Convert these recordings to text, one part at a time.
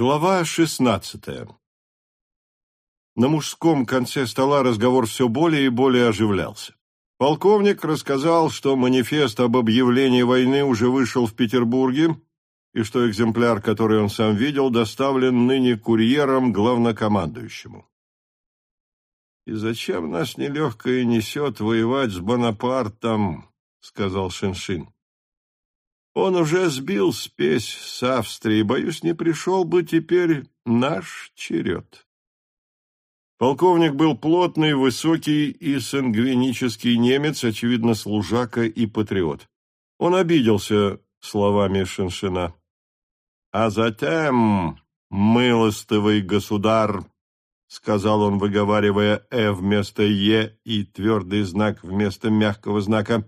Глава шестнадцатая На мужском конце стола разговор все более и более оживлялся. Полковник рассказал, что манифест об объявлении войны уже вышел в Петербурге и что экземпляр, который он сам видел, доставлен ныне курьером главнокомандующему. «И зачем нас нелегкое несет воевать с Бонапартом?» — сказал Шиншин. Он уже сбил спесь с Австрии. Боюсь, не пришел бы теперь наш черед. Полковник был плотный, высокий и сангвинический немец, очевидно, служака и патриот. Он обиделся словами Шиншина. «А затем, милостивый государь, — сказал он, выговаривая «э» вместо «е» и твердый знак вместо мягкого знака,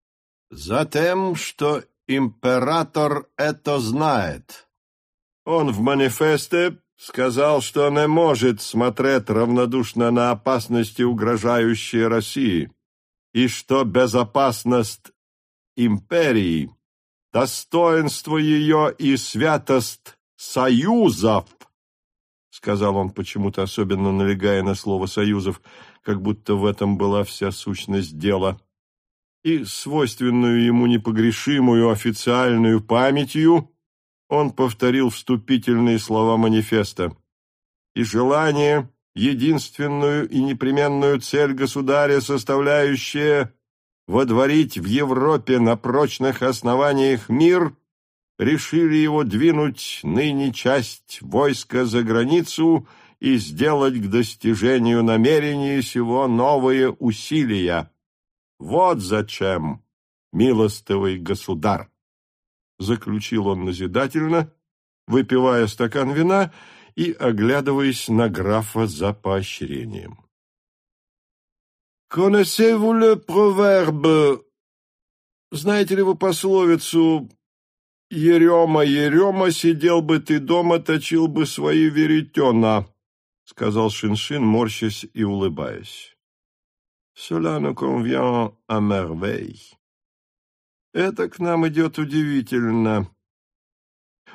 — «затем, что Император это знает. Он в манифесте сказал, что не может смотреть равнодушно на опасности, угрожающие России, и что безопасность империи, достоинство ее и святость союзов, сказал он почему-то особенно налегая на слово «союзов», как будто в этом была вся сущность дела, и свойственную ему непогрешимую официальную памятью он повторил вступительные слова манифеста. «И желание, единственную и непременную цель государя, составляющая водворить в Европе на прочных основаниях мир, решили его двинуть ныне часть войска за границу и сделать к достижению намерения сего новые усилия». Вот зачем, милостивый государ! Заключил он назидательно, выпивая стакан вина и оглядываясь на графа за поощрением. «Connaissez-vous le proverbe? Знаете ли вы пословицу «Ерема, Ерема, сидел бы ты дома, точил бы свои веретена», — сказал Шиншин, морщась и улыбаясь. Cela nous convient à merveille. Это к нам идет удивительно.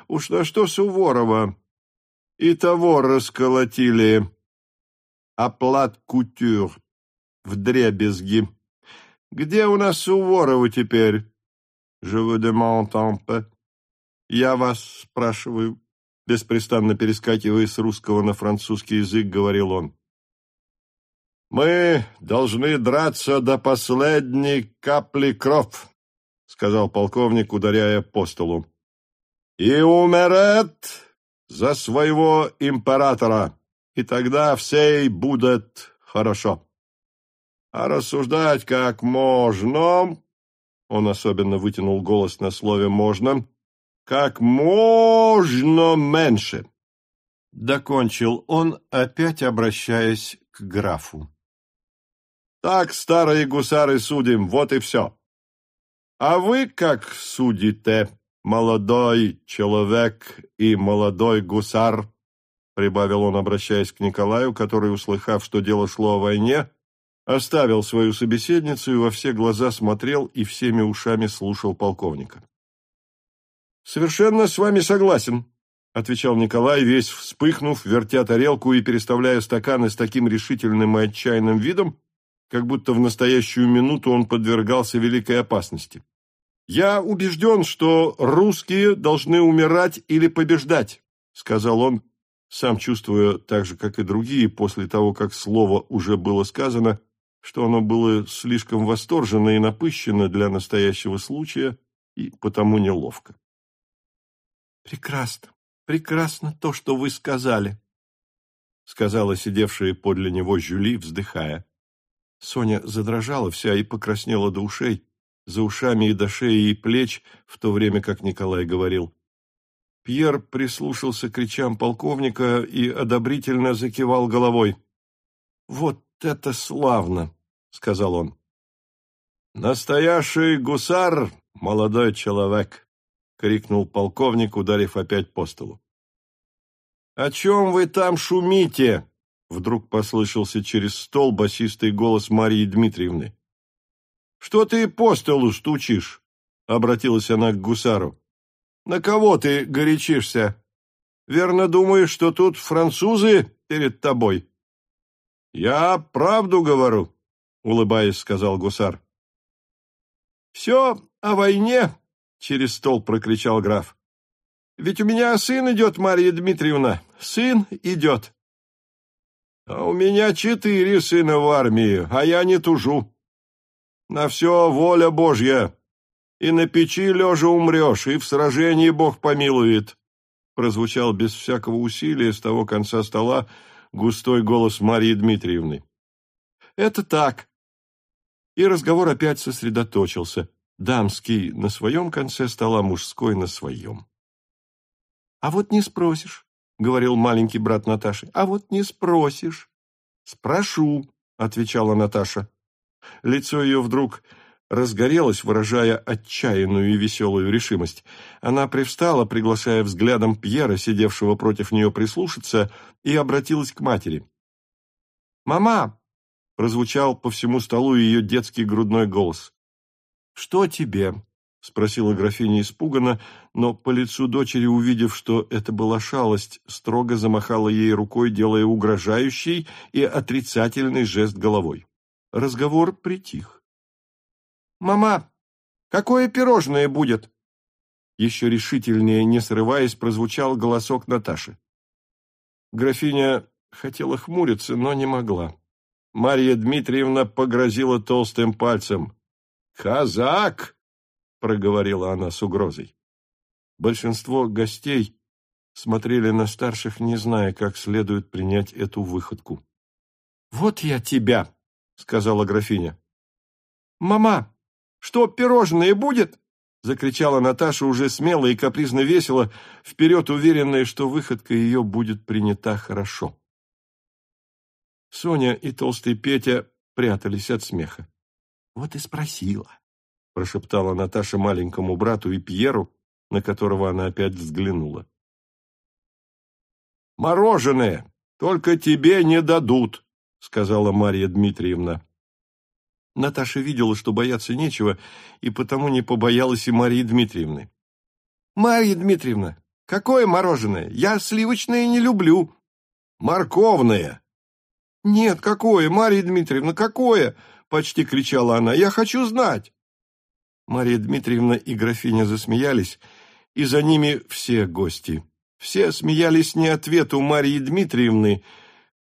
Уж на что Суворова и того расколотили. Оплат кутюр в дребезги. Где у нас Суворова теперь? Je vous demande un peu. Я вас спрашиваю. Беспрестанно перескакивая с русского на французский язык, говорил он. «Мы должны драться до последней капли кров», — сказал полковник, ударяя по столу. «И умерет за своего императора, и тогда всей будет хорошо. А рассуждать как можно...» Он особенно вытянул голос на слове «можно», как можно меньше. Докончил он, опять обращаясь к графу. Так, старые гусары, судим, вот и все. А вы как судите, молодой человек и молодой гусар? Прибавил он, обращаясь к Николаю, который, услыхав, что дело шло о войне, оставил свою собеседницу и во все глаза смотрел и всеми ушами слушал полковника. «Совершенно с вами согласен», — отвечал Николай, весь вспыхнув, вертя тарелку и переставляя стаканы с таким решительным и отчаянным видом, как будто в настоящую минуту он подвергался великой опасности. «Я убежден, что русские должны умирать или побеждать», — сказал он, сам чувствуя, так же, как и другие, после того, как слово уже было сказано, что оно было слишком восторженно и напыщено для настоящего случая и потому неловко. «Прекрасно, прекрасно то, что вы сказали», — сказала сидевшая подле него Жюли, вздыхая. Соня задрожала вся и покраснела до ушей, за ушами и до шеи и плеч, в то время как Николай говорил. Пьер прислушался к кричам полковника и одобрительно закивал головой. «Вот это славно!» — сказал он. «Настоящий гусар, молодой человек!» — крикнул полковник, ударив опять по столу. «О чем вы там шумите?» Вдруг послышался через стол басистый голос Марии Дмитриевны. «Что ты по столу стучишь?» — обратилась она к гусару. «На кого ты горячишься?» Верно думаешь, что тут французы перед тобой?» «Я правду говорю», — улыбаясь, сказал гусар. «Все о войне», — через стол прокричал граф. «Ведь у меня сын идет, Марья Дмитриевна, сын идет». «А у меня четыре сына в армии, а я не тужу. На все воля Божья, и на печи лежа умрешь, и в сражении Бог помилует», прозвучал без всякого усилия с того конца стола густой голос Марьи Дмитриевны. «Это так». И разговор опять сосредоточился. Дамский на своем конце стола, мужской на своем. «А вот не спросишь», — говорил маленький брат Наташи. «А вот не спросишь». «Спрошу», — отвечала Наташа. Лицо ее вдруг разгорелось, выражая отчаянную и веселую решимость. Она привстала, приглашая взглядом Пьера, сидевшего против нее, прислушаться, и обратилась к матери. «Мама!» — прозвучал по всему столу ее детский грудной голос. «Что тебе?» — спросила графиня испуганно, но по лицу дочери, увидев, что это была шалость, строго замахала ей рукой, делая угрожающий и отрицательный жест головой. Разговор притих. «Мама, какое пирожное будет?» Еще решительнее, не срываясь, прозвучал голосок Наташи. Графиня хотела хмуриться, но не могла. Марья Дмитриевна погрозила толстым пальцем. «Казак!» — проговорила она с угрозой. Большинство гостей смотрели на старших, не зная, как следует принять эту выходку. «Вот я тебя!» — сказала графиня. «Мама, что, пирожное будет?» — закричала Наташа уже смело и капризно весело, вперед уверенная, что выходка ее будет принята хорошо. Соня и толстый Петя прятались от смеха. «Вот и спросила», — прошептала Наташа маленькому брату и Пьеру, на которого она опять взглянула. «Мороженое! Только тебе не дадут», — сказала Марья Дмитриевна. Наташа видела, что бояться нечего, и потому не побоялась и Марии Дмитриевны. «Марья Дмитриевна, какое мороженое? Я сливочное не люблю». «Морковное». «Нет, какое, Марья Дмитриевна, какое?» — почти кричала она. «Я хочу знать». Мария Дмитриевна и графиня засмеялись, и за ними все гости. Все смеялись не ответу Марии Дмитриевны,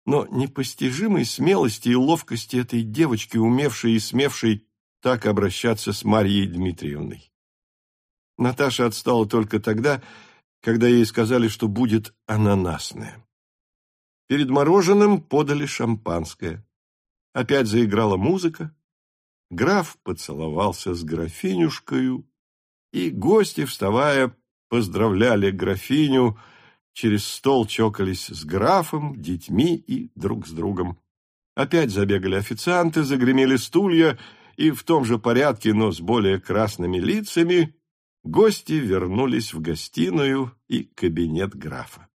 но непостижимой смелости и ловкости этой девочки, умевшей и смевшей так обращаться с Марьей Дмитриевной. Наташа отстала только тогда, когда ей сказали, что будет ананасное. Перед мороженым подали шампанское. Опять заиграла музыка. Граф поцеловался с графинюшкою, и гости, вставая, поздравляли графиню, через стол чокались с графом, детьми и друг с другом. Опять забегали официанты, загремели стулья, и в том же порядке, но с более красными лицами, гости вернулись в гостиную и кабинет графа.